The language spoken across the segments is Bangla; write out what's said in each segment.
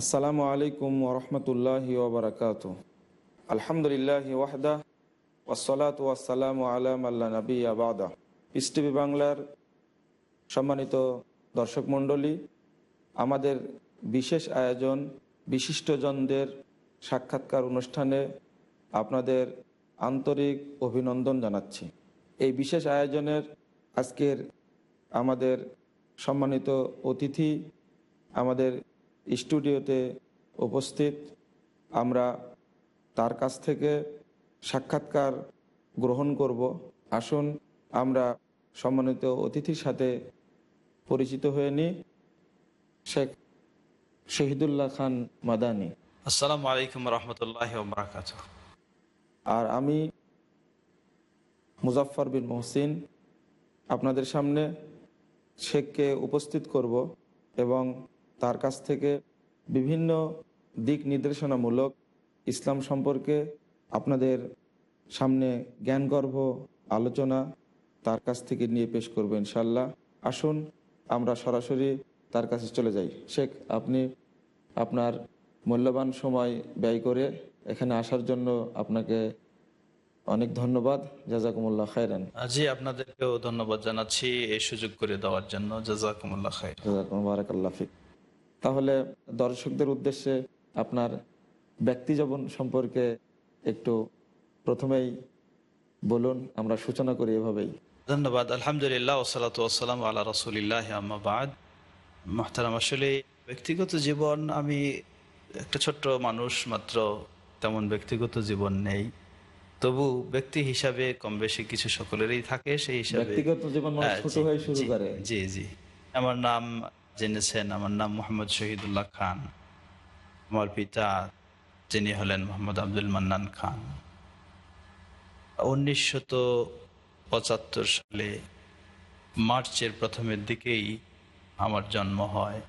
আসসালামু আলাইকুম ওরহমতুল্লাহি ওবরাকাত আলহামদুলিল্লাহ ওয়াহদা ওসলাত ওয়াসালাম আলাম আল্লাহ নবী আবাদা পিস টিভি বাংলার সম্মানিত দর্শক মণ্ডলী, আমাদের বিশেষ আয়োজন বিশিষ্টজনদের সাক্ষাৎকার অনুষ্ঠানে আপনাদের আন্তরিক অভিনন্দন জানাচ্ছি। এই বিশেষ আয়োজনের আজকের আমাদের সম্মানিত অতিথি আমাদের স্টুডিওতে উপস্থিত। আমরা তার কাছ থেকে সাক্ষাৎকার গ্রহণ করব। আসুন আমরা সম্মানিত অতিথির সাথে পরিচিত হয়ে নিই শেখ শহীদুল্লাহ খান মাদানি। আসসালামু আলাইকুম রহমতুল্লাহ বারাকাত আর আমি মুজাফফর বিন মহসিন আপনাদের সামনে শেখকে উপস্থিত করব এবং তার কাছ থেকে বিভিন্ন দিক নির্দেশনামূলক ইসলাম সম্পর্কে আপনাদের সামনে জ্ঞানগর্ভ আলোচনা তার কাছ থেকে নিয়ে পেশ করব ইনশাল্লাহ আসুন, আমরা সরাসরি তার কাছে চলে যাই। শেখ, আপনি আপনার মূল্যবান সময় ব্যয় করে এখানে আসার জন্য আপনাকে অনেক ধন্যবাদ জাজাকুমুল্লাহ খায়রান। জি আপনাদেরকেও ধন্যবাদ জানাচ্ছি এই সুযোগ করে দেওয়ার জন্য জাজাকুমুল্লাহ খাই জাজাকুম বারাকাল্লাহ ফিক। তাহলে দর্শকদের উদ্দেশ্যে আপনার ব্যক্তি জীবন সম্পর্কে একটু প্রথমেই বলুন আমরা সূচনা করি এভাবেই। ধন্যবাদ আলহামদুলিল্লাহ ওসালাত ওসালাম আল্লাহ রসুলিল্লাহ আহমাবাদ মাহতারাম আসলে ব্যক্তিগত জীবন আমি একটা ছোট্ট মানুষ মাত্র তেমন ব্যক্তিগত জীবন নেই। তবু ব্যক্তি হিসাবে কম বেশি কিছু সকলেরই থাকে সেই হিসাবে ব্যক্তিগত জীবন হ্যাঁ, ছোট জি, হয়ে শুরু জি, করে। জি জি। আমার নাম জেনেছেন আমার নাম মোহাম্মদ শহীদুল্লাহ খান। আমার পিতা যিনি হলেন মোহাম্মদ আব্দুল মান্নান খান। উনিশশত পঁচাত্তর সালে মার্চের প্রথমের দিকেই আমার জন্ম হয়।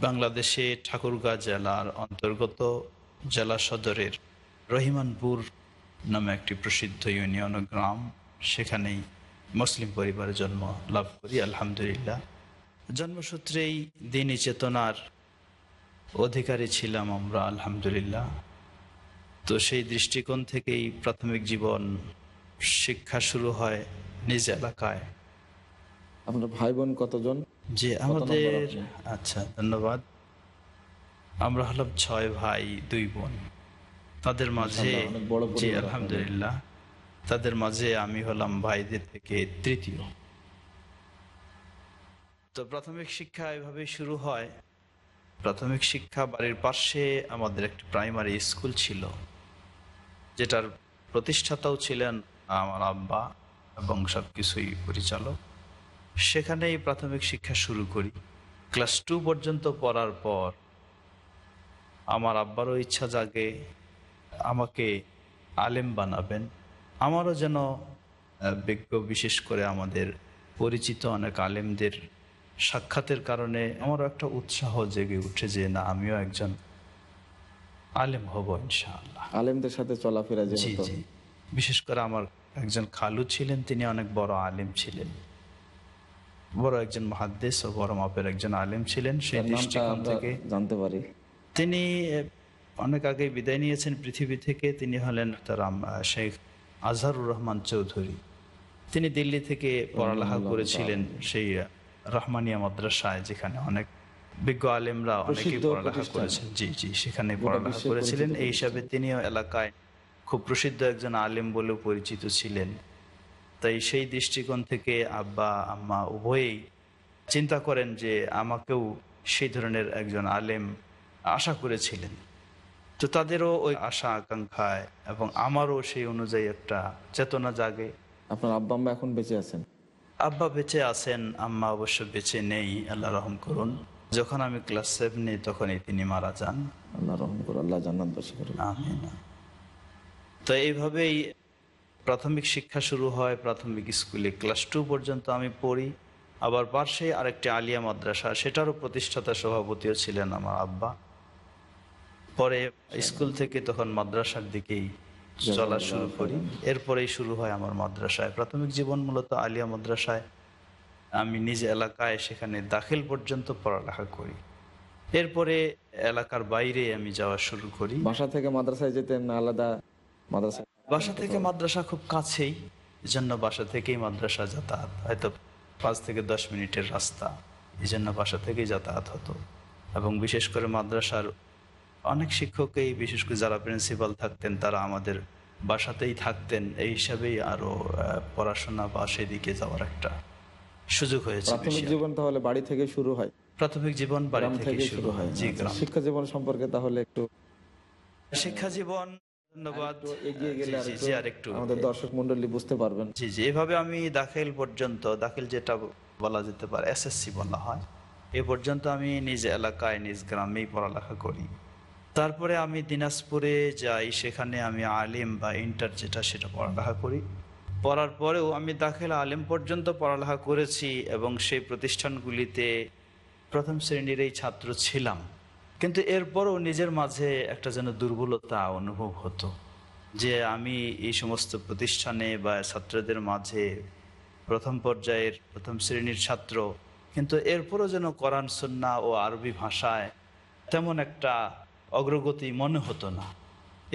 বাংলাদেশে ঠাকুরগাঁ জেলার অন্তর্গত জেলা সদরের রহিমানপুর নামে একটি প্রসিদ্ধ ইউনিয়ন ও গ্রাম। সেখানেই মুসলিম পরিবারে জন্ম লাভ করি আলহামদুলিল্লাহ। জন্মসূত্রেই দিনী চেতনার অধিকারী ছিলাম আমরা আলহামদুলিল্লাহ। তো সেই দৃষ্টিকোণ থেকেই প্রাথমিক জীবন শিক্ষা শুরু হয় নিজ এলাকায়। আপনার ভাই বোন কতজন যে আমাদের আচ্ছা ধন্যবাদ। আমরা হলাম ছয় ভাই দুই বোন। তাদের মাঝে জি আলহামদুলিল্লাহ। তাদের মাঝে আমি হলাম ভাইদের থেকে তৃতীয়। তো প্রাথমিক শিক্ষা এভাবে শুরু হয়। প্রাথমিক শিক্ষা বাড়ির পাশে আমাদের একটি প্রাইমারি স্কুল ছিল যেটার প্রতিষ্ঠাতাও ছিলেন আমার আব্বা এবং সব কিছুই পরিচালক। সেখানেই প্রাথমিক শিক্ষা শুরু করি। ক্লাস টু পর্যন্ত পড়ার পর আমার আব্বারও ইচ্ছা জাগে আমাকে আলেম বানাবেন। আমারও যেন বিজ্ঞ বিশেষ করে আমাদের পরিচিত অনেক আলেমদের সাক্ষাতের কারণে আমারও একটা উৎসাহ জেগে উঠে যে না আমিও একজন আলেম হব ইনশাআল্লাহ। আলেমদের সাথে চলাফেরা জি জি। বিশেষ করে আমার একজন খালু ছিলেন তিনি অনেক বড় আলেম ছিলেন। বড় একজন মহাদ্দেশ ও বড় মাপের একজন আলেম ছিলেন সেই দৃষ্টিকোণ থেকে জানতে পারি। তিনি অনেক আগে বিদায় নিয়েছেন পৃথিবী থেকে তিনি হলেন তারাম শেখ আজহারুর রহমান চৌধুরী। তিনি দিল্লি থেকে পড়ালেখা করেছিলেন সেই রহমানিয়া মাদ্রাসায় যেখানে অনেক বিজ্ঞ আলেমরা অনেকেই পড়ালেখা করেছেন। জি জি সেখানে পড়ালেখা করেছিলেন। এই হিসাবে তিনিও এলাকায় খুব প্রসিদ্ধ একজন আলেম বলেও পরিচিত ছিলেন। তাই সেই দৃষ্টিকোণ থেকে আব্বা আম্মা উভয়েই চিন্তা করেন যে আমাকেও সেই ধরনের একজন আলেম আশা করেছিলেন। তো তাদেরও ওই আশা আকাঙ্ক্ষায় এবং আমারও সেই অনুযায়ী একটা চেতনা জাগে। আপনার আব্বা আম্মা এখন বেঁচে আছেন? আব্বা বেঁচে আছেন আম্মা অবশ্য বেঁচে নেই আল্লাহ রহম করুন। যখন আমি ক্লাস সেভেনে তখনই তিনি মারা যান। আল্লাহ রহম করে আল্লাহ জান্নাত বাসী করুন। আমিন। তো এইভাবেই প্রাথমিক শিক্ষা শুরু হয় প্রাথমিক স্কুলে ক্লাস টু পর্যন্ত আমি পড়ি। আবার পার্শ্বে আরেকটি আলিয়া মাদ্রাসা সেটারও প্রতিষ্ঠাতা সভাপতিও ছিলেন আমার আব্বা। পরে স্কুল থেকে তখন মাদ্রাসার দিকেই চলা শুরু করি। এরপরেই শুরু হয় আমার মাদ্রাসায়। প্রাথমিক জীবন মূলত আলিয়া মাদ্রাসায়। আমি নিজ এলাকায় সেখানে দাখিল পর্যন্ত পড়ালেখা করি। এরপরে এলাকার বাইরে আমি যাওয়া শুরু করি। বাসা থেকে মাদ্রাসায় যেতেন আলাদা মাদ্রাসা? বাসা থেকে মাদ্রাসা খুব কাছেই। এজন্য বাসা থেকেই মাদ্রাসা যাতায়াত। হয়তো পাঁচ থেকে দশ মিনিটের রাস্তা। এই জন্য বাসা থেকেই যাতায়াত হতো। এবং বিশেষ করে মাদ্রাসার অনেক শিক্ষকই বিশেষ করে যারা প্রিন্সিপাল থাকতেন তারা আমাদের বাসাতেই থাকতেন। এই হিসাবেই আরও পড়াশোনা বা সেদিকে যাওয়ার একটা সুযোগ হয়েছে প্রাথমিক জীবন তাহলে বাড়ি থেকে শুরু হয়? প্রাথমিক জীবন বাড়ি থেকে শুরু হয়। জি আচ্ছা, গ্রাম। শিক্ষা জীবন সম্পর্কে তাহলে একটু শিক্ষা জীবন ধন্যবাদ। এগিয়ে গেলে জি, আর একটু আমাদের দর্শক মন্ডলী বুঝতে পারবেন। জি জি এভাবে আমি দাখিল পর্যন্ত দাখিল যেটা বলা যেতে পারে এসএসসি বলা হয় এ পর্যন্ত আমি নিজ এলাকায় নিজ গ্রামেই পড়ালেখা করি। তারপরে আমি দিনাজপুরে যাই, সেখানে আমি আলিম বা ইন্টার যেটা সেটা পড়ালেখা করি। পড়ার পরেও আমি দাখিল আলিম পর্যন্ত পড়ালেখা করেছি এবং সেই প্রতিষ্ঠানগুলিতে প্রথম শ্রেণির এই ছাত্র ছিলাম। কিন্তু এরপরও নিজের মাঝে একটা যেন দুর্বলতা অনুভব হতো যে আমি এই সমস্ত প্রতিষ্ঠানে বা ছাত্রদের মাঝে প্রথম পর্যায়ের প্রথম শ্রেণির ছাত্র। কিন্তু এরপরও যেন কোরআন, সন্না ও আরবি ভাষায় তেমন একটা অগ্রগতি মনে হতো না।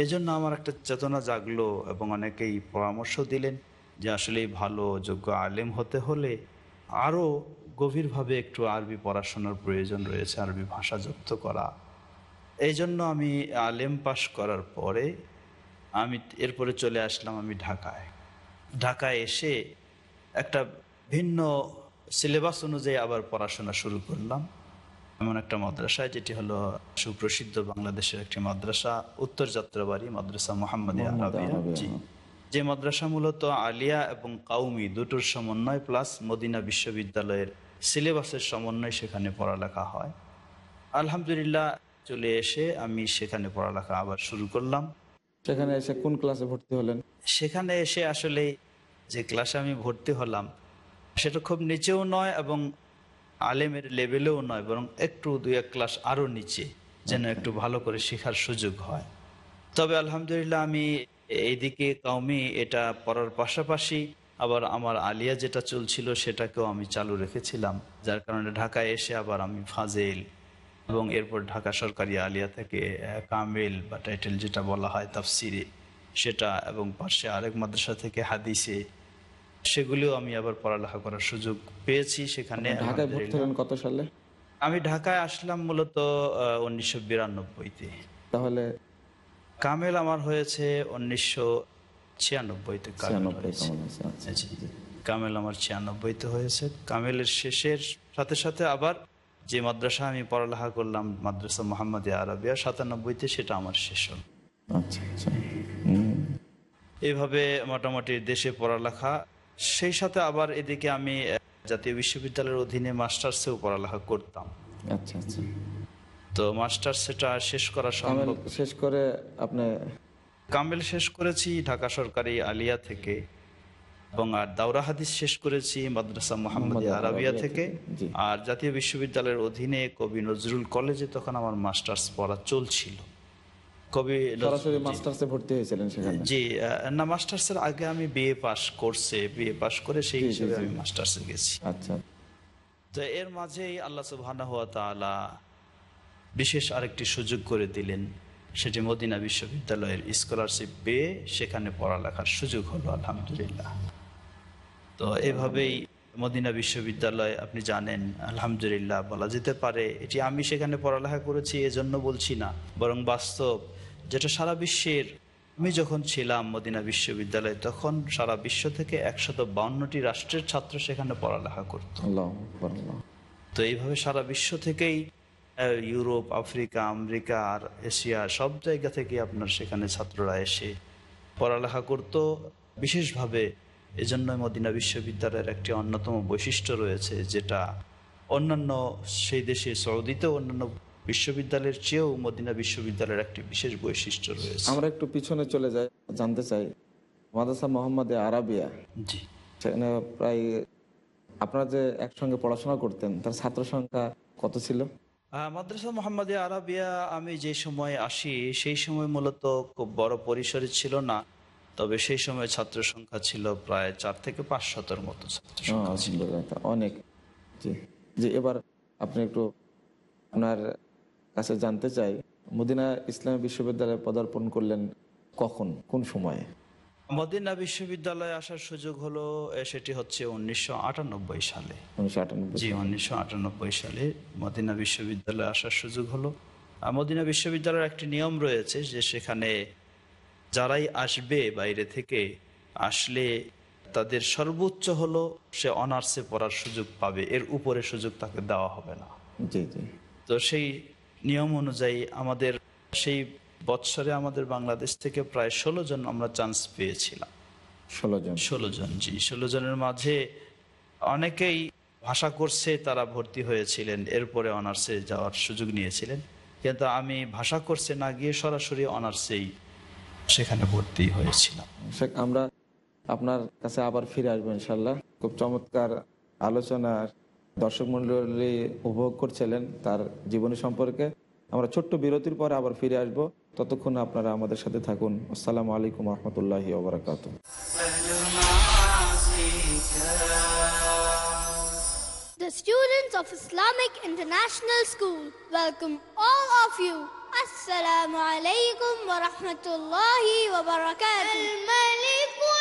এজন্য আমার একটা চেতনা জাগলো এবং অনেকেই পরামর্শ দিলেন যে আসলে ভালো যোগ্য আলেম হতে হলে আরও গভীরভাবে একটু আরবি পড়াশোনার প্রয়োজন রয়েছে, আরবি ভাষা যুক্ত করা। এই জন্য আমি আলেম পাশ করার পরে আমি এরপরে চলে আসলাম আমি ঢাকায়। ঢাকায় এসে একটা ভিন্ন সিলেবাস অনুযায়ী আবার পড়াশোনা শুরু করলাম। এমন একটা মাদ্রাসা যেটি হলো সুপ্রসিদ্ধ বাংলাদেশের একটি মাদ্রাসা উত্তর যাত্রাবাড়ি মাদ্রাসা মোহাম্মদ জি। হ্যাঁ। যে মাদ্রাসা মূলত আলিয়া এবং কাউমি দুটোর সমন্বয় প্লাস মদিনা বিশ্ববিদ্যালয়ের সিলেবাসের সমন্বয় সেখানে পড়ালেখা হয়। আলহামদুলিল্লাহ চলে এসে আমি সেখানে পড়ালেখা আবার শুরু করলাম। সেখানে এসে কোন ক্লাসে ভর্তি হলেন? সেখানে এসে আসলে যে ক্লাসে আমি ভর্তি হলাম সেটা খুব নিচেও নয় এবং আলেমের লেভেলেও নয়, বরং একটু দুই এক ক্লাস আরও নিচে, যেন একটু ভালো করে শেখার সুযোগ হয়। তবে আলহামদুলিল্লাহ আমি এইদিকে কাউমি এটা পড়ার পাশাপাশি আবার আমার আলিয়া যেটা চলছিল সেটাকেও আমি চালু রেখেছিলাম, যার কারণে ঢাকায় এসে আবার আমি ফাজেল এবং এরপর ঢাকা সরকারি আলিয়া থেকে কামেল বা টাইটেল যেটা বলা হয় তাফসিরে, সেটা এবং পাশে আরেক মাদ্রাসা থেকে হাদিসে সেগুলিও আমি আবার পড়ালেখা করার সুযোগ পেয়েছি সেখানে ঢাকায় ভর্তি হলেন কত সালে? আমি ঢাকায় আসলাম মূলত উনিশশো বিরানব্বইতে। তাহলে কামেল আমার হয়েছে উনিশশো ছিয়ানব্বইতে কামেল আচ্ছা। কামেল আমার ছিয়ানব্বইতে হয়েছে। কামেলের শেষের সাথে সাথে আবার যে মাদ্রাসা আমি পড়ালেখা করলাম মাদ্রাসা মোহাম্মদ আরবিয়া সাতানব্বইতে সেটা আমার শেষ হল। আচ্ছা আচ্ছা। এইভাবে মোটামুটি দেশে পড়ালেখা সেই সাথে আবার এদিকে আমি জাতীয় বিশ্ববিদ্যালয়ের অধীনে মাস্টার্সেও পড়ালেখা করতাম। আচ্ছা আচ্ছা। তো মাস্টার্স সেটা শেষ করা কামেল সম্ভব। শেষ করে আপনি? কামেল শেষ করেছি ঢাকা সরকারি আলিয়া থেকে এবং আর দাওরা হাদিস শেষ করেছি মাদ্রাসা মোহাম্মদ আরবিয়া থেকে, আর জাতীয় বিশ্ববিদ্যালয়ের অধীনে কবি নজরুল কলেজে তখন আমার মাস্টার্স পড়া চলছিল। কবি সরাসরি। মাস্টার্সে ভর্তি হয়েছিলেন সেখানে। জি না মাস্টার্সের আগে আমি বিএ পাস করছে। বিএ পাস করে সেই হিসেবে। আমি মাস্টার্সে গেছি। আচ্ছা। তো এর মাঝেই আল্লাহ সুবহানাহু ওয়া তাআলা বিশেষ আরেকটি সুযোগ করে দিলেন। সেটি মদিনা বিশ্ববিদ্যালয়ের স্কলারশিপ পেয়ে সেখানে পড়ালেখার সুযোগ হলো আলহামদুলিল্লাহ। তো এভাবেই মদিনা বিশ্ববিদ্যালয় আপনি জানেন আলহামদুলিল্লাহ বলা যেতে পারে এটি আমি সেখানে পড়ালেখা করেছি এজন্য বলছি না। বরং বাস্তব যেটা সারা বিশ্বের আমি যখন ছিলাম মদিনা বিশ্ববিদ্যালয়ে তখন সারা বিশ্ব থেকে একশত বাউন্নটি রাষ্ট্রের ছাত্র সেখানে পড়ালেখা করত। তো এইভাবে সারা বিশ্ব থেকেই ইউরোপ আফ্রিকা আমেরিকা আর এশিয়া সব জায়গা থেকে আপনার সেখানে ছাত্ররা এসে পড়ালেখা করতো বিশেষভাবে এজন্য মদিনা বিশ্ববিদ্যালয়ের একটি অন্যতম বৈশিষ্ট্য রয়েছে যেটা অন্যান্য সেই দেশে সৌদিতেও অন্যান্য বিশ্ববিদ্যালয়ের চেয়েও মদিনা বিশ্ববিদ্যালয়ের একটি বিশেষ বৈশিষ্ট্য রয়েছে। আমরা একটু পিছনে চলে যাই জানতে চাই। মাদ্রাসা মোহাম্মদে আরাবিয়া জি। সেখানে প্রায় আপনারা যে একসঙ্গে পড়াশোনা করতেন তার ছাত্র সংখ্যা কত ছিল? মাদ্রাসা মোহাম্মদে আরাবিয়া আমি যে সময় আসি সেই সময় মূলত খুব বড় পরিসরে ছিল না তবে সেই সময় ছাত্র সংখ্যা ছিল প্রায় চার থেকে পাঁচ শতর মতো ছাত্র সংখ্যা ছিল। অনেক। জি জি এবার আপনি একটু আপনার কাছে জানতে চাই মদিনা ইসলামী বিশ্ববিদ্যালয়ে পদার্পণ করলেন কখন? কোন সময়ে? মদিনা বিশ্ববিদ্যালয়ে আসার সুযোগ হলো সেটি হচ্ছে উনিশশো আটানব্বই সালে। জি উনিশশো আটানব্বই সালে মদিনা বিশ্ববিদ্যালয়ে আসার সুযোগ হলো। আর মদিনা বিশ্ববিদ্যালয়ের একটি নিয়ম রয়েছে যে সেখানে যারাই আসবে বাইরে থেকে আসলে তাদের সর্বোচ্চ হলো সে অনার্সে পড়ার সুযোগ পাবে এর উপরে সুযোগ তাকে দেওয়া হবে না। জি জি। তো সেই নিয়ম অনুযায়ী আমাদের সেই বৎসরে আমাদের বাংলাদেশ থেকে প্রায় ষোলো জন আমরা চান্স পেয়েছিলাম। ষোলো জন। ষোলো জন জি। ষোলো জনের মাঝে অনেকেই ভাষা কোর্সে তারা ভর্তি হয়েছিলেন এরপরে অনার্সে যাওয়ার সুযোগ নিয়েছিলেন। কিন্তু আমি ভাষা কোর্সে না গিয়ে সরাসরি অনার্সেই সেখানে ভর্তি হয়েছিলাম। আমরা আপনার কাছে আবার ফিরে আসব ইনশাল্লাহ। খুব চমৎকার আলোচনা দর্শক মন্ডলী উপভোগ করছিলেন তার জীবনী সম্পর্কে আমরা ছোট্ট বিরতির পরে আবার ফিরে আসব ততক্ষণ আপনারা আমাদের সাথে থাকুন আসসালামু আলাইকুম রহমতুল্লাহি ওবরাকাত The students of Islamic International School welcome all of you. Assalamu alaikum wa rahmatullahi wa barakatuh.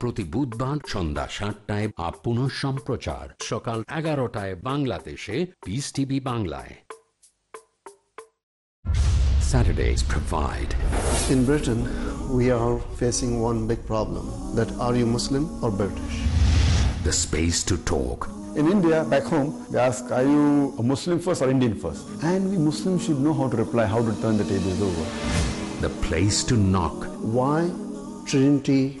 প্রতি বুধবার সন্ধ্যা সাতটায় আপ পুনঃ সম্প্রচার সকাল এগারোটায় বাংলাদেশে পিস টিভি বাংলায় Saturdays provide In Britain, we are facing one big problem that are you Muslim or British? the space to talk In India, back home, they ask, are you a Muslim first or Indian first? And we Muslims should know how to reply, how to turn the tables over. the place to knock Why Trinity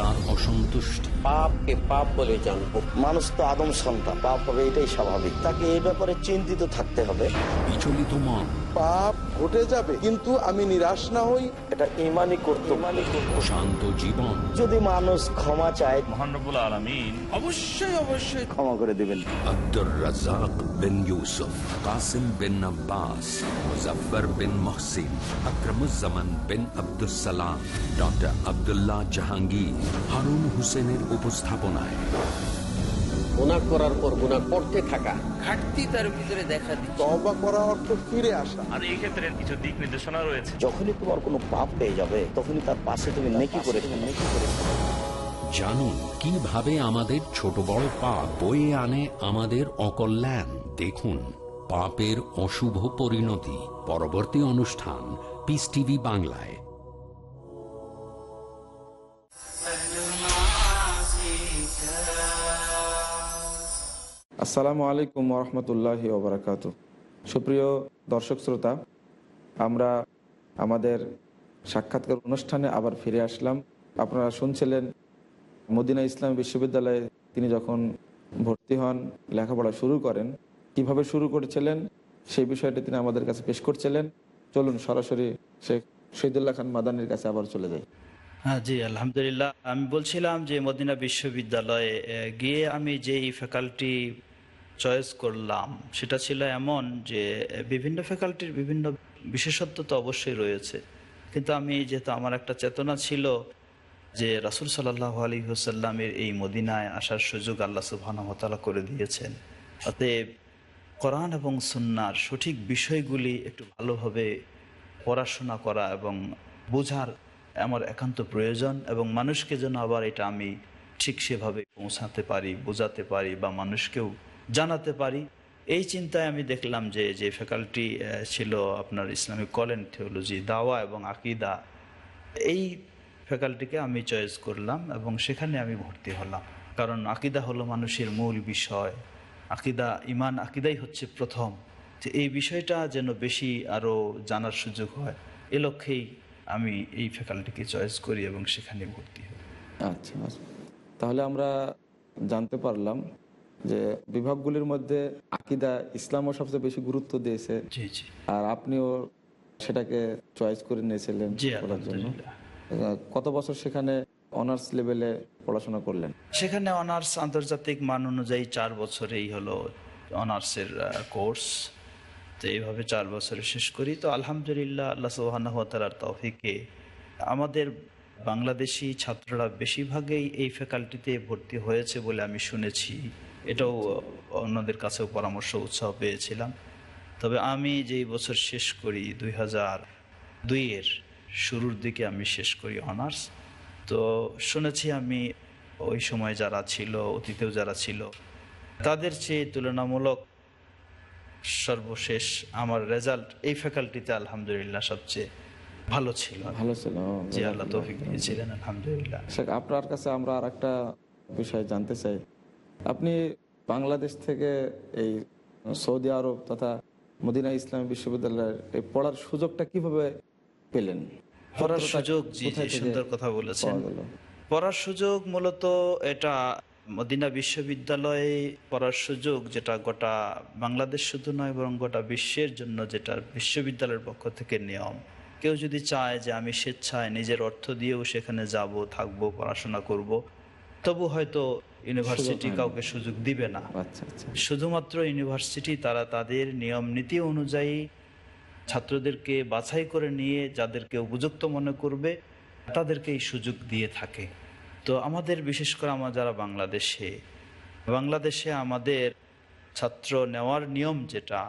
আল্লাহর অসন্তুষ্টি। পাপকে পাপ বলে জানব। মানুষ তো আদম সন্তান পাপ হবে এটাই স্বাভাবিক। তাকে এই ব্যাপারে চিন্তিত থাকতে হবে। বিচলিত মন। পাপ ঘটে যাবে কিন্তু আমি নিরাশ না হই। এটা ইমানই করতে শান্ত জীবন। যদি মানুষ ক্ষমা চায় মহানরবুল আলমিন অবশ্যই অবশ্যই ক্ষমা করে দিবেন। আব্দুর রাজাক বিন ইউসুফ কাসিম বিন আব্বাস মুজফর বিন মহসিন আকরমুজ্জামান বিন আব্দুল সালাম ডক্টর আব্দুল্লাহ জাহাঙ্গীর। হারুন হোসেনের উপস্থাপনায়। গুণা করার পর গুণা করতে থাকা। ঘাটতি তার ভিতরে দেখা দিচ্ছে। তবা করা অর্থ ফিরে আসা। আর এই ক্ষেত্রে কিছু দিক নির্দেশনা রয়েছে। যখনই তোমার কোনো পাপ পেয়ে যাবে তখনই তার পাশে তুমি নেকি করে নেকি করে জানুন কীভাবে আমাদের ছোট বড় পাপ বয়ে আনে আমাদের অকল্যাণ? দেখুন পাপের অশুভ পরিণতি। পরবর্তী অনুষ্ঠান পিস টিভি বাংলায়। আসসালামু আলাইকুম রহমতুল্লাহি ওবরাকাত সুপ্রিয় দর্শক শ্রোতা, আমরা আমাদের সাক্ষাৎকার অনুষ্ঠানে আবার ফিরে আসলাম। আপনারা শুনছিলেন মদিনা ইসলাম বিশ্ববিদ্যালয়ে তিনি যখন ভর্তি হন, লেখাপড়া শুরু করেন, কীভাবে শুরু করেছিলেন সেই বিষয়টি তিনি আমাদের কাছে পেশ করছিলেন। চলুন সরাসরি শেখ শহীদুল্লাহ খান মাদানির কাছে আবার চলে যাই। হ্যাঁ জি, আলহামদুলিল্লাহ। আমি বলছিলাম যে মদিনা বিশ্ববিদ্যালয়ে গিয়ে আমি যেই ফ্যাকাল্টি চয়েস করলাম, সেটা ছিল এমন যে, বিভিন্ন ফ্যাকাল্টির বিভিন্ন বিশেষত্ব তো অবশ্যই রয়েছে। কিন্তু আমি যেহেতু আমার একটা চেতনা ছিল যে, রাসুল সাল্লাহ আলী হুসাল্লামের এই মদিনায় আসার সুযোগ আল্লাহ সুবাহতালা করে দিয়েছেন। অতএব কোরআন এবং সুন্নার সঠিক বিষয়গুলি একটু ভালোভাবে পড়াশোনা করা এবং বোঝার আমার একান্ত প্রয়োজন এবং মানুষকে যেন আবার এটা আমি ঠিক সেভাবে পৌঁছাতে পারি, বোঝাতে পারি বা মানুষকেও জানাতে পারি। এই চিন্তায় আমি দেখলাম যে যে ফ্যাকাল্টি ছিল আপনার ইসলামিক কলেন থিওলজি দাওয়া এবং আকিদা, এই ফ্যাকাল্টিকে আমি চয়েস করলাম এবং সেখানে আমি ভর্তি হলাম। কারণ আকিদা হলো মানুষের মূল বিষয়। আকিদা, ইমান আকিদাই হচ্ছে প্রথম। যে এই বিষয়টা যেন বেশি আরও জানার সুযোগ হয়, এ লক্ষ্যেই আমি এই ফ্যাকাল্টিকে চয়েস করি এবং সেখানে ভর্তি হই। আচ্ছা আচ্ছা। তাহলে আমরা জানতে পারলাম যে বিভাগগুলির মধ্যে আকিদা ইসলামও সবচেয়ে বেশি গুরুত্ব দিয়েছে। জি জি। আর আপনিও সেটাকে চয়েস করে নিয়েছিলেন পড়ার জন্য। কত বছর সেখানে অনার্স লেভেলে পড়াশোনা করলেন? সেখানে অনার্স আন্তর্জাতিক মান অনুযায়ী চার বছরেই হলো অনার্সের কোর্স তো এইভাবে চার বছরে শেষ করি। তো আলহামদুলিল্লাহ আল্লাহ সুবাহানহতালার তৌফিকে আমাদের বাংলাদেশি ছাত্ররা বেশিরভাগই এই ফ্যাকাল্টিতে ভর্তি হয়েছে বলে আমি শুনেছি। এটাও অন্যদের কাছেও পরামর্শ উৎসাহ পেয়েছিলাম। তবে আমি যেই বছর শেষ করি দুই হাজার দুইয়ের শুরুর দিকে আমি শেষ করি অনার্স। তো শুনেছি আমি ওই সময় যারা ছিল অতীতেও যারা ছিল তাদের চেয়ে তুলনামূলক সর্বশেষ আমার রেজাল্ট এই ফ্যাকাল্টিতে আলহামদুলিল্লাহ সবচেয়ে ভালো ছিল। ভালো ছিল জি আল্লাহ তৌফিক দিয়েছিলেন আলহামদুলিল্লাহ। আপনার কাছে আমরা আর একটা বিষয় জানতে চাই। আপনি বাংলাদেশ থেকে এই সৌদি আরব তথা মদিনা ইসলাম বিশ্ববিদ্যালয়ের এই পড়ার সুযোগটা কীভাবে পেলেন? পড়ার সুযোগ সুন্দর কথা বলেছেন। পড়ার সুযোগ মূলত এটা মদিনা বিশ্ববিদ্যালয়ে পড়ার সুযোগ যেটা গোটা বাংলাদেশ শুধু নয় বরং গোটা বিশ্বের জন্য যেটা বিশ্ববিদ্যালয়ের পক্ষ থেকে নিয়ম। কেউ যদি চায় যে আমি স্বেচ্ছায় নিজের অর্থ দিয়েও সেখানে যাব থাকব পড়াশোনা করব তবু হয়তো ইউনিভার্সিটি কাউকে সুযোগ দিবে না। আচ্ছা আচ্ছা। শুধুমাত্র ইউনিভার্সিটি তারা তাদের নিয়ম নীতি অনুযায়ী ছাত্রদেরকে বাছাই করে নিয়ে যাদেরকে উপযুক্ত মনে করবে তাদেরকে এই সুযোগ দিয়ে থাকে। তো আমাদের বিশেষ করে আমরা যারা বাংলাদেশে বাংলাদেশে আমাদের ছাত্র নেওয়ার নিয়ম যেটা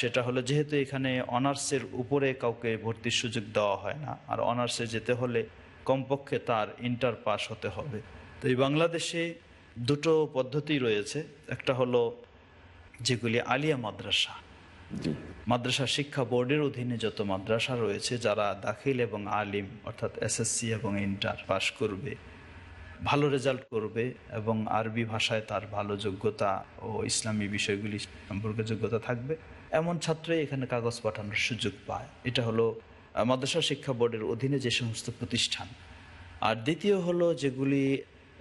সেটা হলো যেহেতু এখানে অনার্সের উপরে কাউকে ভর্তির সুযোগ দেওয়া হয় না আর অনার্সে যেতে হলে কমপক্ষে তার ইন্টার পাস হতে হবে। এই বাংলাদেশে দুটো পদ্ধতি রয়েছে। একটা হলো যেগুলি আলিয়া মাদ্রাসা। মাদ্রাসা শিক্ষা বোর্ডের অধীনে যত মাদ্রাসা রয়েছে যারা দাখিল এবং আলিম অর্থাৎ এসএসসি এবং ইন্টার পাশ করবে ভালো রেজাল্ট করবে এবং আরবি ভাষায় তার ভালো যোগ্যতা ও ইসলামী বিষয়গুলি সম্পর্কে যোগ্যতা থাকবে। এমন ছাত্রই এখানে কাগজ পাঠানোর সুযোগ পায়। এটা হলো মাদ্রাসা শিক্ষা বোর্ডের অধীনে যে সমস্ত প্রতিষ্ঠান। আর দ্বিতীয় হলো যেগুলি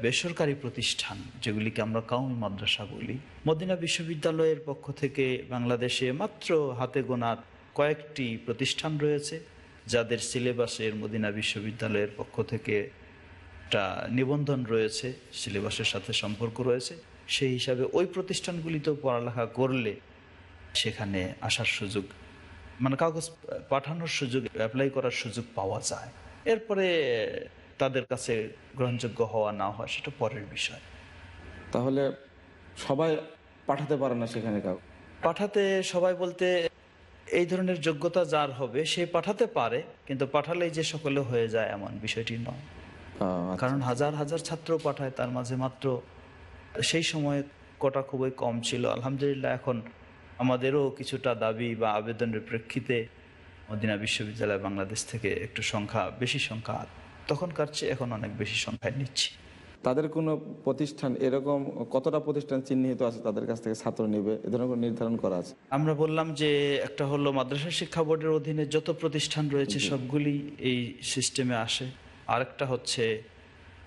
বেসরকারি প্রতিষ্ঠান, যেগুলিকে আমরা কাউমি মাদ্রাসা বলি, মদিনা বিশ্ববিদ্যালয়ের পক্ষ থেকে বাংলাদেশে মাত্র হাতে গোনার কয়েকটি প্রতিষ্ঠান রয়েছে, যাদের সিলেবাসের মদিনা বিশ্ববিদ্যালয়ের পক্ষ থেকে একটা নিবন্ধন রয়েছে, সিলেবাসের সাথে সম্পর্ক রয়েছে। সেই হিসাবে ওই প্রতিষ্ঠানগুলিতেও পড়ালেখা করলে সেখানে আসার সুযোগ মানে কাগজ পাঠানোর সুযোগ অ্যাপ্লাই করার সুযোগ পাওয়া যায়। এরপরে তাদের কাছে গ্রহণযোগ্য হওয়া না হওয়া সেটা পরের বিষয়। তাহলে সবাই পাঠাতে পারে না সেখানে কাউ পাঠাতে সবাই বলতে এই ধরনের যোগ্যতা যার হবে সে পাঠাতে পারে কিন্তু পাঠালেই যে সকলে হয়ে যায় এমন বিষয়টি নয়। আচ্ছা। কারণ হাজার হাজার ছাত্র পাঠায় তার মাঝে মাত্র সেই সময় কোটা খুবই কম ছিল। আলহামদুলিল্লাহ এখন আমাদেরও কিছুটা দাবি বা আবেদনের প্রেক্ষিতে মদিনা বিশ্ববিদ্যালয় বাংলাদেশ থেকে একটু সংখ্যা বেশি সংখ্যা তখনকার চেয়ে এখন অনেক বেশি সংখ্যায় নিচ্ছি। তাদের কোনো প্রতিষ্ঠান এরকম কতটা প্রতিষ্ঠান চিহ্নিত আছে তাদের কাছ থেকে ছাত্র নেবে? এ ধরনের নির্ধারণ করা আছে? আমরা বললাম যে একটা হলো মাদ্রাসা শিক্ষা বোর্ডের অধীনে যত প্রতিষ্ঠান রয়েছে সবগুলি এই সিস্টেমে আসে। আরেকটা হচ্ছে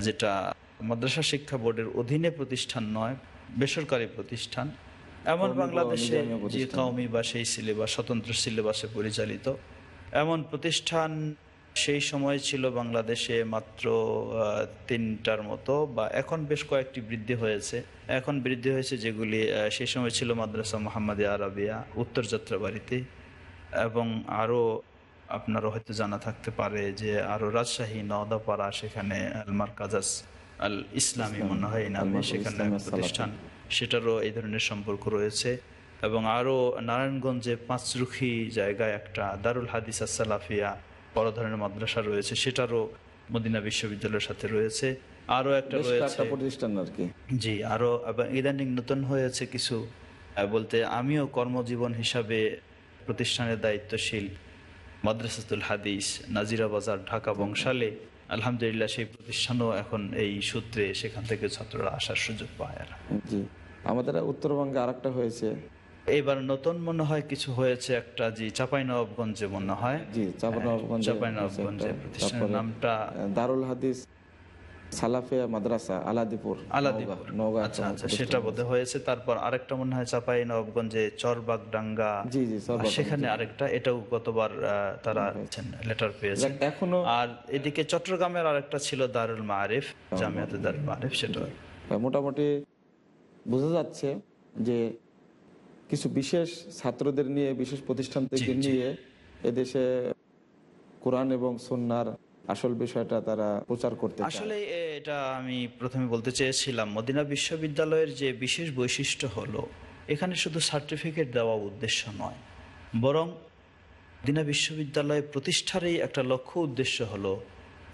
যেটা মাদ্রাসা শিক্ষা বোর্ডের অধীনে প্রতিষ্ঠান নয় বেসরকারি প্রতিষ্ঠান। এমন বাংলাদেশে যে। কওমি বা সেই সিলেবাস স্বতন্ত্র সিলেবাসে পরিচালিত। এমন প্রতিষ্ঠান সেই সময় ছিল বাংলাদেশে মাত্র তিনটার মতো বা এখন বেশ কয়েকটি বৃদ্ধি হয়েছে। এখন বৃদ্ধি হয়েছে যেগুলি সেই সময় ছিল মাদ্রাসা মোহাম্মদ আরবিয়া উত্তর যাত্রাবাড়িতে এবং আরও আপনারও হয়তো জানা থাকতে পারে যে আরও রাজশাহী নওদাপাড়া সেখানে আলমার কাজাস আল ইসলামী মনে হয় এই নামে সেখানে প্রতিষ্ঠান সেটারও এই ধরনের সম্পর্ক রয়েছে এবং আরও নারায়ণগঞ্জে পাঁচরুখি জায়গায় একটা দারুল হাদিস সালাফিয়া বড় ধরনের মাদ্রাসা রয়েছে সেটারও মদিনা বিশ্ববিদ্যালয়ের সাথে রয়েছে। আরও একটা রয়েছে প্রতিষ্ঠান আর কি। জি আরও এবং ইদানিং নতুন হয়েছে কিছু বলতে আমিও কর্মজীবন হিসাবে প্রতিষ্ঠানের দায়িত্বশীল মাদ্রাসাতুল হাদিস নাজিরা বাজার ঢাকা বংশালে। আলহামদুলিল্লাহ সেই প্রতিষ্ঠানও এখন এই সূত্রে সেখান থেকে ছাত্ররা আসার সুযোগ পায় আর জি আমাদের উত্তরবঙ্গে আরেকটা হয়েছে। এবার নতুন মনে হয় কিছু হয়েছে একটা জি চাপাই নবাবগঞ্জে মনে হয়। জি চাঁপাইনবাবগঞ্জে। প্রতিষ্ঠানের নামটা দারুল হাদিস সালাফিয়া মাদ্রাসা আলাদিপুর আলাদিপুর। নওগাঁ- আচ্ছা আচ্ছা সেটা। বোধ হয়েছে। তারপর আরেকটা মনে হয় চাপাই নবাবগঞ্জে চরবাগ ডাঙ্গা জি, জি, সেখানে আরেকটা এটাও গতবার তারা লেটার পেয়েছেন। যাক, এখনও আর এদিকে চট্টগ্রামের আরেকটা ছিল দারুল মারিফ জামিয়াতে দারুল মারিফ। সেটা। মোটামুটি বোঝা যাচ্ছে যে কিছু বিশেষ ছাত্রদের নিয়ে বিশেষ প্রতিষ্ঠান থেকে নিয়ে এদেশে কোরআন এবং সন্ন্যার আসল বিষয়টা তারা প্রচার করতে আসলে এটা আমি প্রথমে বলতে চেয়েছিলাম মদিনা বিশ্ববিদ্যালয়ের যে বিশেষ বৈশিষ্ট্য হলো এখানে শুধু সার্টিফিকেট দেওয়া উদ্দেশ্য নয় বরং মদিনা বিশ্ববিদ্যালয় প্রতিষ্ঠারই একটা লক্ষ্য উদ্দেশ্য হলো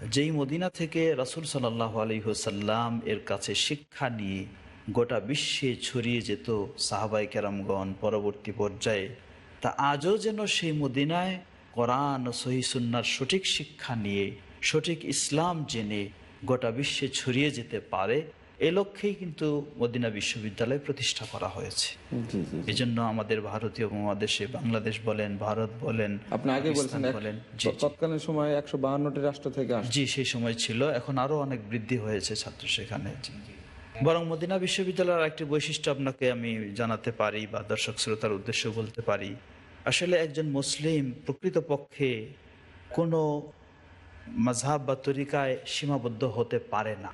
যেই মদিনা থেকে রাসুল সাল্লাহ আলহিহসাল্লাম এর কাছে শিক্ষা নিয়ে গোটা বিশ্বে ছড়িয়ে যেত সাহাবাই কেরামগণ পরবর্তী পর্যায়ে তা আজও যেন সেই মদিনায় কোরআন ও সহিসুন্নার সঠিক শিক্ষা নিয়ে সঠিক ইসলাম জেনে গোটা বিশ্বে ছড়িয়ে যেতে পারে এ লক্ষ্যেই কিন্তু মদিনা বিশ্ববিদ্যালয় প্রতিষ্ঠা করা হয়েছে জি জি এই জন্য আমাদের ভারতীয় উপমহাদেশে বাংলাদেশ বলেন ভারত বলেন আপনি আগে বলছেন বলেন। তৎকালীন সময় একশো বাহান্নটি রাষ্ট্র থেকে জি সেই সময় ছিল এখন আরও অনেক বৃদ্ধি হয়েছে ছাত্র সেখানে। বরং মদিনা বিশ্ববিদ্যালয়ের একটি বৈশিষ্ট্য আপনাকে আমি জানাতে পারি বা দর্শক শ্রোতার উদ্দেশ্য বলতে পারি। আসলে একজন মুসলিম প্রকৃতপক্ষে কোনো মাঝহাব বা তরিকায় সীমাবদ্ধ হতে পারে না।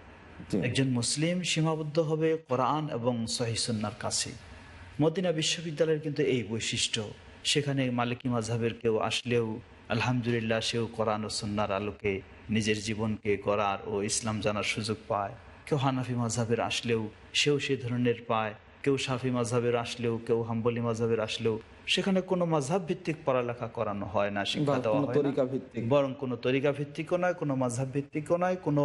একজন মুসলিম সীমাবদ্ধ হবে কোরআন এবং সহিসুন্নার কাছে। মদিনা বিশ্ববিদ্যালয়ের কিন্তু এই বৈশিষ্ট্য। সেখানে মালিকী মাঝহাবের কেউ আসলেও আলহামদুলিল্লাহ সেও কোরআন ও সুন্নার আলোকে নিজের জীবনকে করার ও ইসলাম জানার সুযোগ পায়। কেউ হানাফি মাঝহাবের আসলেও সেও সে ধরনের পায় কেউ সাফি মাঝহাবের আসলেও কেউ হাম্বলি মাঝহাবের আসলেও। সেখানে কোনো মাঝহাব ভিত্তিক পড়ালেখা করানো হয় না শিক্ষা দেওয়া হয় বরং কোনো তরিকা ভিত্তিকও নয় কোনো মাঝহাব ভিত্তিকও নয় কোনো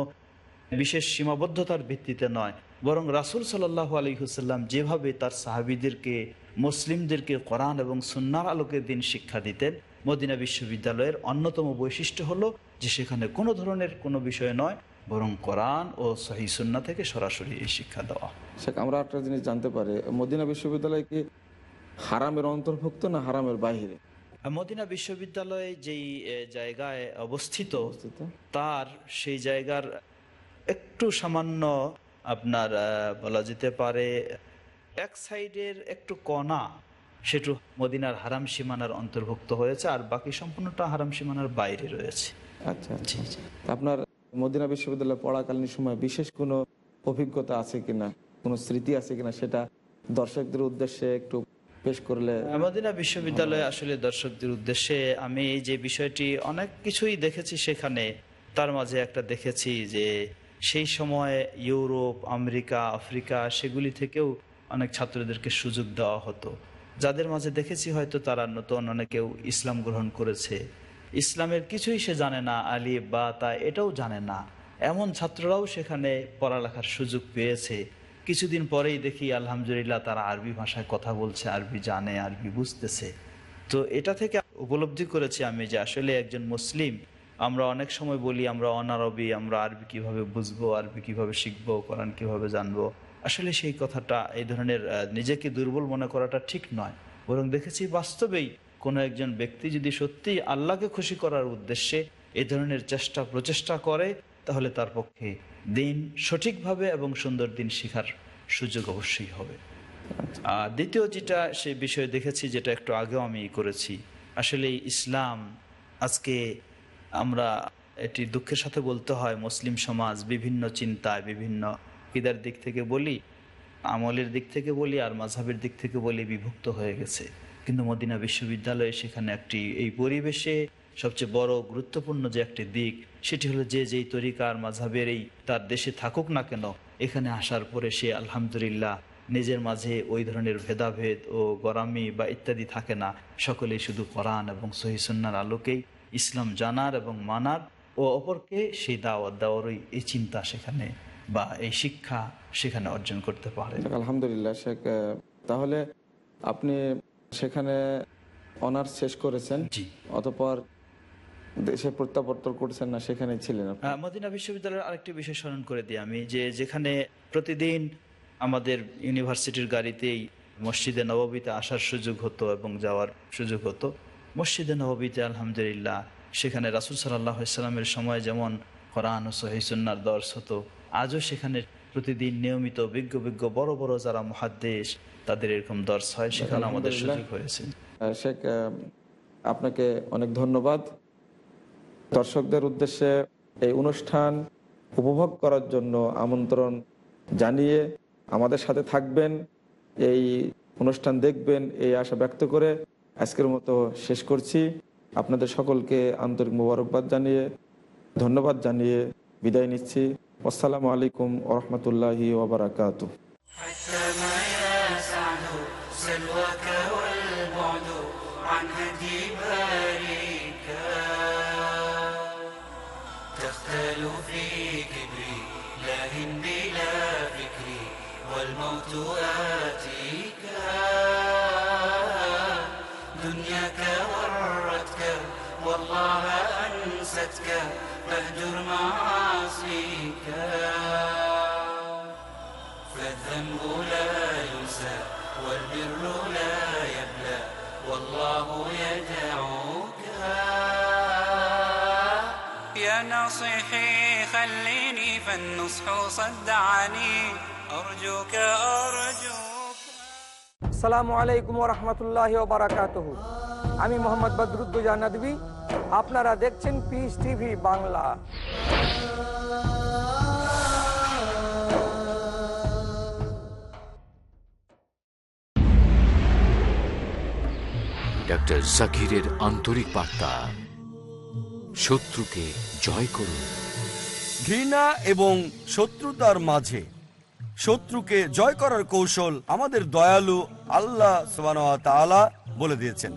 বিশেষ সীমাবদ্ধতার ভিত্তিতে নয়। বরং রাসুল সাল্লাহ আলহিহুসাল্লাম যেভাবে তার সাহাবিদেরকে মুসলিমদেরকে কোরআন এবং সুন্নার আলোকে দিন শিক্ষা দিতেন মদিনা বিশ্ববিদ্যালয়ের অন্যতম বৈশিষ্ট্য হলো যে সেখানে কোনো ধরনের কোনো বিষয় নয় বরং কোরআন ও সহি সুন্না থেকে সরাসরি এই শিক্ষা দেওয়া। শেখ আমরা একটা জিনিস জানতে পারি মদিনা বিশ্ববিদ্যালয় কি হারামের অন্তর্ভুক্ত না হারামের বাইরে মদিনা বিশ্ববিদ্যালয়ে যেই জায়গায় অবস্থিত তার সেই জায়গার একটু সামান্য আপনার বলা যেতে পারে এক সাইডের একটু কণা সেটু মদিনার হারাম সীমানার অন্তর্ভুক্ত হয়েছে আর বাকি সম্পূর্ণটা হারাম সীমানার বাইরে রয়েছে। আচ্ছা আচ্ছা। আপনার মদিনা বিশ্ববিদ্যালয়ে পড়াকালীন সময় বিশেষ কোনো অভিজ্ঞতা আছে কিনা, কোনো স্মৃতি আছে কিনা সেটা দর্শকদের উদ্দেশ্যে একটু পেশ করলে মদিনা বিশ্ববিদ্যালয়ে আসলে দর্শকদের উদ্দেশ্যে আমি যে বিষয়টি অনেক কিছুই দেখেছি সেখানে, তার মাঝে একটা দেখেছি যে সেই সময় ইউরোপ, আমেরিকা, আফ্রিকা সেগুলি থেকেও অনেক ছাত্রদেরকে সুযোগ দেওয়া হতো। যাদের মাঝে দেখেছি হয়তো তারা নতুন অনেকেও ইসলাম গ্রহণ করেছে। ইসলামের কিছুই সে জানে না, আলি বা তা এটাও জানে না। এমন ছাত্ররাও সেখানে পড়ালেখার সুযোগ পেয়েছে। কিছুদিন পরেই দেখি, আলহামদুলিল্লাহ, তারা আরবি ভাষায় কথা বলছে, আরবি জানে, আরবি বুঝতেছে। তো এটা থেকে উপলব্ধি করেছি আমি যে আসলে একজন মুসলিম, আমরা অনেক সময় বলি, আমরা অনারবি, আমরা আরবি কীভাবে বুঝব, আরবি কীভাবে শিখব, কোরআন কীভাবে জানব। আসলে সেই কথাটা, এই ধরনের নিজেকে দুর্বল মনে করাটা ঠিক নয়। বরং দেখেছি বাস্তবেই কোনো একজন ব্যক্তি যদি সত্যি আল্লাহকে খুশি করার উদ্দেশ্যে এ ধরনের চেষ্টা, প্রচেষ্টা করে, তাহলে তার পক্ষে দিন সঠিকভাবে এবং সুন্দর দিন শেখার সুযোগ অবশ্যই হবে। আর দ্বিতীয় যেটা সে বিষয়ে দেখেছি, যেটা একটু আগেও আমি করেছি, আসলে ইসলাম, আজকে আমরা এটি দুঃখের সাথে বলতে হয়, মুসলিম সমাজ বিভিন্ন চিন্তায়, বিভিন্ন কিদার দিক থেকে বলি, আমলের দিক থেকে বলি, আর মাঝহাবের দিক থেকে বলি, বিভক্ত হয়ে গেছে। কিন্তু মদিনা বিশ্ববিদ্যালয়ে সেখানে একটি, এই পরিবেশে সবচেয়ে বড় গুরুত্বপূর্ণ যে একটি দিক, সেটি হলো যে যেই তরিকার মাঝহাবের এই তার দেশে থাকুক না কেন, এখানে আসার পরে সে আলহামদুলিল্লাহ নিজের মাঝে ওই ধরনের ভেদাভেদ ও গরামি বা ইত্যাদি থাকে না। সকলেই শুধু কোরআন এবং সহিসন্নার আলোকেই ইসলাম জানার এবং মানার ও অপরকে সেই দাওয়াত দেওয়ারই এই চিন্তা সেখানে বা এই শিক্ষা সেখানে অর্জন করতে পারে। আলহামদুলিল্লাহ শেখ তাহলে আপনি সেখানে অনার্স শেষ করেছেন। অতপর দেশে প্রত্যাবর্তন করছেন না সেখানে ছিলেন? মদিনা বিশ্ববিদ্যালয়ের আরেকটি বিষয় স্মরণ করে দিই আমি যে যেখানে প্রতিদিন আমাদের ইউনিভার্সিটির গাড়িতেই মসজিদে নববীতে আসার সুযোগ হতো এবং যাওয়ার সুযোগ হতো। মসজিদে নববীতে আলহামদুলিল্লাহ সেখানে রাসুল সাল্লাহ ইসলামের সময় যেমন কোরআন ও সহিসুন্নার দর্শ হতো আজও সেখানে প্রতিদিন নিয়মিত বিজ্ঞ বিজ্ঞ বড় বড় যারা মহাদ্দেশ তাদের এরকম দর্শ হয় সেখানে আমাদের সুযোগ হয়েছে। শেখ আপনাকে অনেক ধন্যবাদ। দর্শকদের উদ্দেশ্যে এই অনুষ্ঠান উপভোগ করার জন্য আমন্ত্রণ জানিয়ে আমাদের সাথে থাকবেন। এই অনুষ্ঠান দেখবেন এই আশা ব্যক্ত করে আজকের মতো শেষ করছি। আপনাদের সকলকে আন্তরিক মোবারকবাদ জানিয়ে ধন্যবাদ জানিয়ে বিদায় নিচ্ছি। والسلام عليكم ورحمة الله وبركاته. حتما يا سعد والبعد عن هدي في كبري لاه بلا والموت دنياك والله أنستك. تهجر معاصيك. فالذنب لا ينسى والبر لا يبلى والله يدعوك. يا ناصحي خليني فالنصح صدعني أرجوك أرجوك. السلام عليكم ورحمة الله وبركاته. আমি মোহাম্মদ বদরুদ্দুজা নদী আপনারা দেখছেন পিস টিভি বাংলা। ডক্টর জাকিরের আন্তরিক বার্তা। শত্রুকে জয় করুন। ঘৃণা এবং শত্রুতার মাঝে শত্রুকে জয় করার কৌশল আমাদের দয়ালু আল্লাহ তাআলা বলে দিয়েছেন।